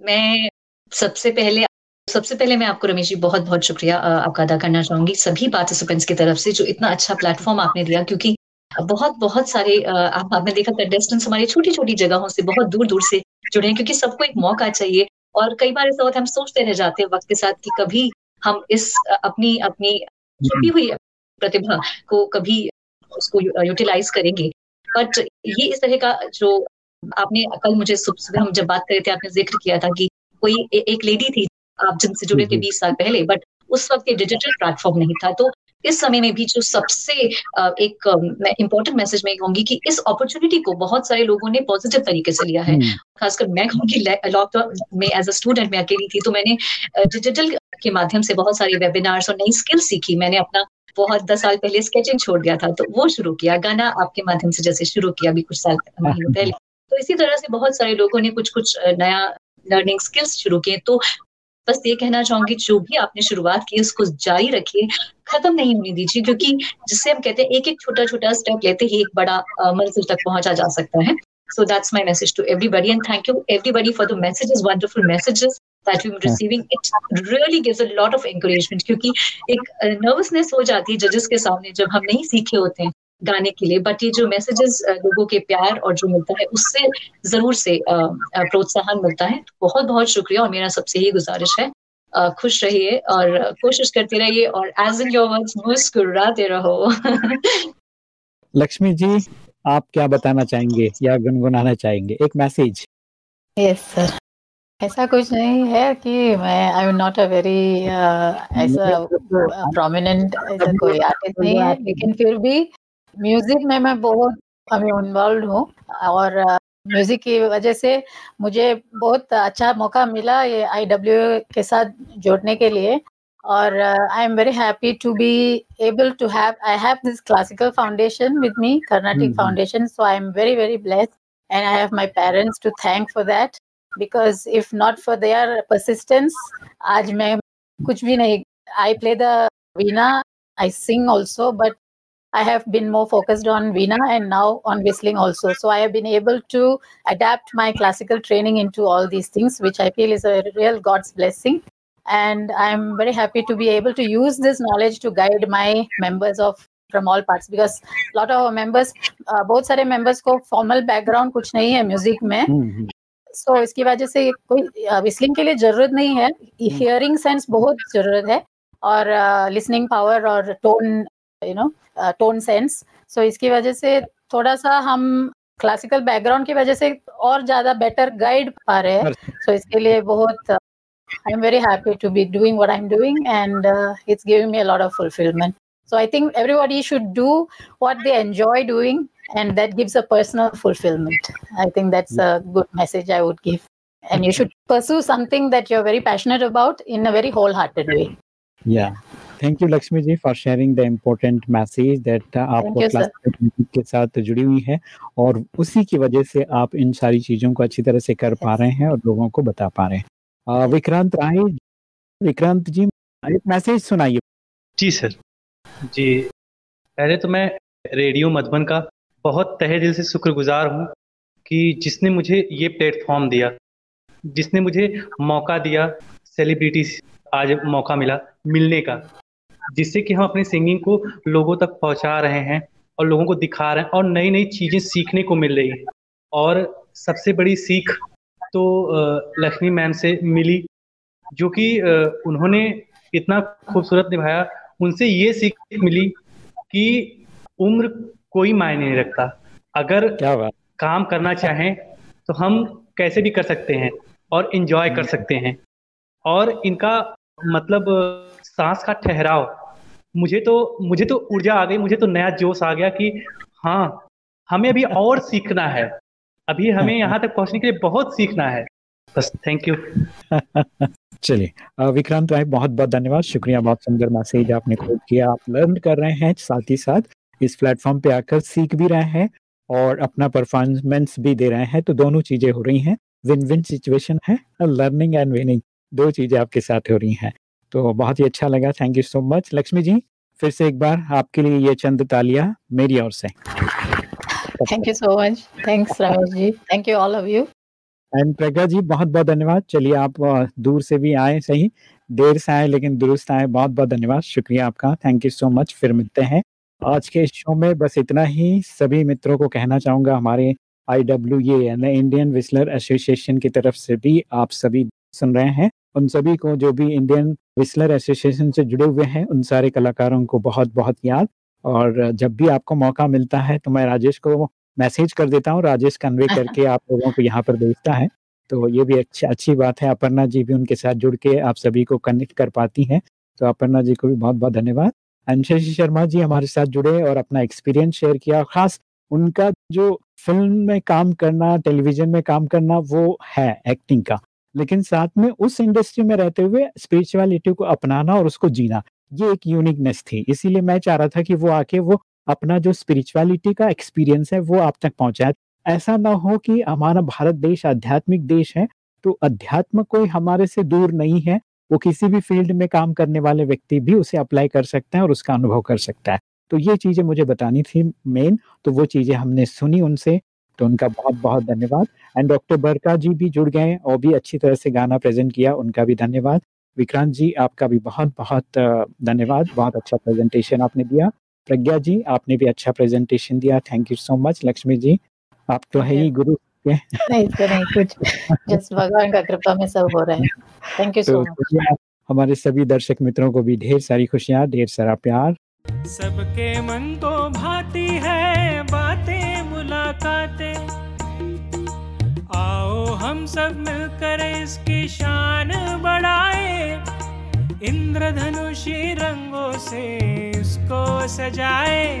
[SPEAKER 6] मैं सबसे पहले सबसे पहले मैं आपको रमेश जी बहुत बहुत शुक्रिया आपका अदा करना चाहूँगी। सभी पार्टिसिपेंट्स की तरफ़ से जो इतना अच्छा प्लेटफॉर्म आपने दिया क्योंकि बहुत बहुत सारे आप आपने देखा कंटेस्टेंट्स हमारी छोटी छोटी जगहों से बहुत दूर दूर से जुड़े हैं क्योंकि सबको एक मौका चाहिए। और कई बार ऐसा होता है हम सोचते रह जाते हैं वक्त के साथ कि कभी हम इस अपनी अपनी छुपी हुई प्रतिभा को कभी उसको यूटिलाइज करेंगे। बट ये इस तरह का जो आपने कल मुझे सुबह हम जब बात कर रहे थे आपने ज़िक्र किया था कि कोई ए, एक लेडी थी आप जिनसे जुड़े थे बीस साल पहले बट उस वक्त ये डिजिटल प्लेटफॉर्म नहीं था। तो इस समय में भी जो सबसे एक इम्पोर्टेंट मैसेज मैं कहूँगी कि इस अपॉर्चुनिटी को बहुत सारे लोगों ने पॉजिटिव तरीके से लिया है। हम्म। खासकर मैं कहूँगी लॉकडाउन में एज अ स्टूडेंट मैं अकेली थी तो मैंने डिजिटल के माध्यम से बहुत सारे वेबिनार्स और नई स्किल सीखी। मैंने अपना बहुत दस साल पहले स्केचिंग छोड़ दिया था तो वो शुरू किया। गाना आपके माध्यम से जैसे शुरू किया अभी कुछ साल पहले तो इसी तरह से बहुत सारे लोगों ने कुछ कुछ नया लर्निंग स्किल्स शुरू किए। तो बस ये कहना चाहूँगी जो भी आपने शुरुआत की उसको जारी रखिए। खत्म नहीं होने दीजिए क्योंकि जिससे हम कहते हैं एक एक छोटा छोटा स्टेप लेते ही एक बड़ा मंजिल तक पहुँचा जा सकता है। So that's my message to everybody and thank you everybody for the messages, wonderful messages that we're receiving. It really gives a lot of encouragement क्योंकि एक नर्वसनेस हो जाती है जजेस के सामने जब हम नहीं सीखे होते हैं गाने के लिए। बट ये जो मैसेजेस लोगों के प्यार और जो मिलता है उससे ज़रूर से प्रोत्साहन मिलता है। बहुत बहुत शुक्रिया और मेरा सबसे ही गुजारिश है। खुश रहिए और कोशिश करते रहिए और एज इन योर वर्ड्स मुस्कुराते रहो।
[SPEAKER 1] लक्ष्मी जी आप क्या बताना चाहेंगे या गुनगुनाना चाहेंगे? एक मैसेज
[SPEAKER 2] यस सर ऐसा कुछ नहीं है कि मैं I am not a very ऐसा प्रोमिनेंट ऐसा कोई आर्टिस्ट नहीं है लेकिन फिर भी म्यूज़िक में मैं बहुत अभी इन्वॉल्व हूँ और uh, म्यूज़िक की वजह से मुझे बहुत अच्छा मौका मिला ये आई डब्ल्यू के साथ जोड़ने के लिए और I am very happy to be able to have I have this classical foundation with me Carnatic foundation so I am very very blessed and I have my parents to thank for that because if not for their persistence aaj main kuch bhi nahi i play the veena i sing also but I have been more focused on Veena and now on whistling also. So I have been able to adapt my classical training into all these things, which I feel is a real God's blessing and i'm very happy to be able to use this knowledge to guide my members of from all parts because a lot of our members uh, बहुत सारे members को formal background कुछ नहीं है music में सो so, इसकी वजह से कोई विस्लिंग के लिए ज़रूरत नहीं है। हम्म। हियरिंग सेंस बहुत ज़रूरत है और लिसनिंग पावर और tone you know tone sense so इसकी वजह से थोड़ा सा हम क्लासिकल बैकग्राउंड की वजह से और ज़्यादा बेटर गाइड पा रहे हैं। सो so, इसके लिए बहुत I am very happy to be doing what I am doing and it's giving me a lot of fulfilment so I think everybody should do what they enjoy doing and that gives a personal fulfillment. I think that's a good message I would give. And you should pursue something that you're very passionate about in a very wholehearted way.
[SPEAKER 1] Yeah. Thank you Lakshmi ji for sharing the important message that आपको class के साथ जुड़ी हुई है और उसी की वजह से आप इन सारी चीज़ों को अच्छी तरह से कर पा रहे हैं और लोगों को बता पा रहे हैं विक्रांत राय विक्रांत जी एक मैसेज सुनाइए
[SPEAKER 5] जी सर जी पहले तो मैं रेडियो मधुबन का बहुत तहे दिल से शुक्रगुजार हूँ कि जिसने मुझे ये प्लेटफॉर्म दिया, जिसने मुझे मौका दिया सेलिब्रिटी आज मौका मिला मिलने का, जिससे कि हम अपनी सिंगिंग को लोगों तक पहुँचा रहे हैं और लोगों को दिखा रहे हैं और नई नई चीज़ें सीखने को मिल रही है। और सबसे बड़ी सीख तो लक्ष्मी मैम से मिली, जो कि उन्होंने इतना खूबसूरत निभाया, उनसे ये सीख मिली कि उम्र कोई मायने नहीं रखता। अगर क्या बात। काम करना चाहें तो हम कैसे भी कर सकते हैं और इंजॉय कर सकते हैं। और इनका मतलब सांस का ठहराव मुझे तो मुझे तो ऊर्जा आ गई मुझे तो नया जोश आ गया कि हाँ हमें अभी और सीखना है। अभी हमें यहाँ तक पहुँचने के लिए बहुत सीखना है। बस थैंक यू
[SPEAKER 1] चलिए विक्रांत भाई बहुत बहुत धन्यवाद। शुक्रिया बहुत सुंदर मैसेज आपने खोज किया। आप लर्न कर रहे हैं साथ ही साथ। इस प्लेटफॉर्म पे आकर सीख भी रहे हैं और अपना परफॉर्मेंस भी दे रहे हैं तो दोनों चीज़ें हो रही हैं। विन विन सिचुएशन है लर्निंग एंड विनिंग दो चीज़ें आपके साथ हो रही हैं। तो बहुत ही अच्छा लगा thank you so much Lakshmi ji फिर से एक बार आपके लिए ये चंद तालिया मेरी ओर से।
[SPEAKER 2] Thank you so much thanks Ramesh ji thank you all of you
[SPEAKER 1] and Pragya ji बहुत बहुत धन्यवाद। चलिए आप दूर से भी आए सही। देर से आए लेकिन दुरुस्त आए। बहुत बहुत धन्यवाद। शुक्रिया आपका। थैंक यू सो मच फिर मिलते हैं। आज के शो में बस इतना ही। सभी मित्रों को कहना चाहूँगा हमारे I W A Indian whistler association की तरफ़ से भी आप सभी सुन रहे हैं। उन सभी को जो भी इंडियन विस्लर एसोसिएशन से जुड़े हुए हैं उन सारे कलाकारों को बहुत बहुत याद। और जब भी आपको मौका मिलता है तो मैं राजेश को मैसेज कर देता हूँ। राजेश कन्वे करके आप लोगों को यहाँ पर भेजता है। तो ये भी अच्छी अच्छी बात है। अपर्णा जी भी उनके साथ जुड़ के आप सभी को कनेक्ट कर पाती हैं। तो अपर्णा जी को भी बहुत बहुत धन्यवाद। एंड शशि शर्मा जी हमारे साथ जुड़े और अपना एक्सपीरियंस शेयर किया। खास उनका जो फ़िल्म में काम करना टेलीविज़न में काम करना, वो है एक्टिंग का। लेकिन साथ में उस इंडस्ट्री में रहते हुए स्पिरिचुअलिटी को अपनाना और उसको जीना, ये एक यूनिकनेस थी। इसीलिए मैं चाह रहा था कि वो आके वो अपना जो स्पिरिचुअलिटी का एक्सपीरियंस है, वो आप तक पहुँचाए। ऐसा ना हो कि हमारा भारत देश आध्यात्मिक देश है तो अध्यात्म कोई हमारे से दूर नहीं है। वो किसी भी फ़ील्ड में काम करने वाले व्यक्ति भी उसे अप्लाई कर सकता है और उसका अनुभव कर सकता है। तो ये चीज़ें मुझे बतानी थी मेन तो वो चीज़ें हमने सुनी उनसे तो उनका बहुत बहुत धन्यवाद। एंड डॉक्टर बरका जी भी जुड़ गए और भी अच्छी तरह से गाना प्रेजेंट किया उनका भी धन्यवाद। विक्रांत जी आपका भी बहुत बहुत धन्यवाद। बहुत अच्छा प्रेजेंटेशन आपने दिया। प्रज्ञा जी आपने भी अच्छा प्रेजेंटेशन दिया। Thank you so much Lakshmi ji. आप तो है ही गुरु।
[SPEAKER 2] नहीं तो नहीं कुछ जस्ट भगवान का कृपा में सब हो रहा है। थैंक यू सो मच
[SPEAKER 1] हमारे सभी दर्शक मित्रों को भी ढेर सारी खुशियाँ ढेर सारा प्यार।
[SPEAKER 7] सबके मन तो भाती है बातें मुलाकातें। आओ हम सब मिलकर इसकी शान बढ़ाए। इंद्रधनुषी रंगों से इसको सजाए।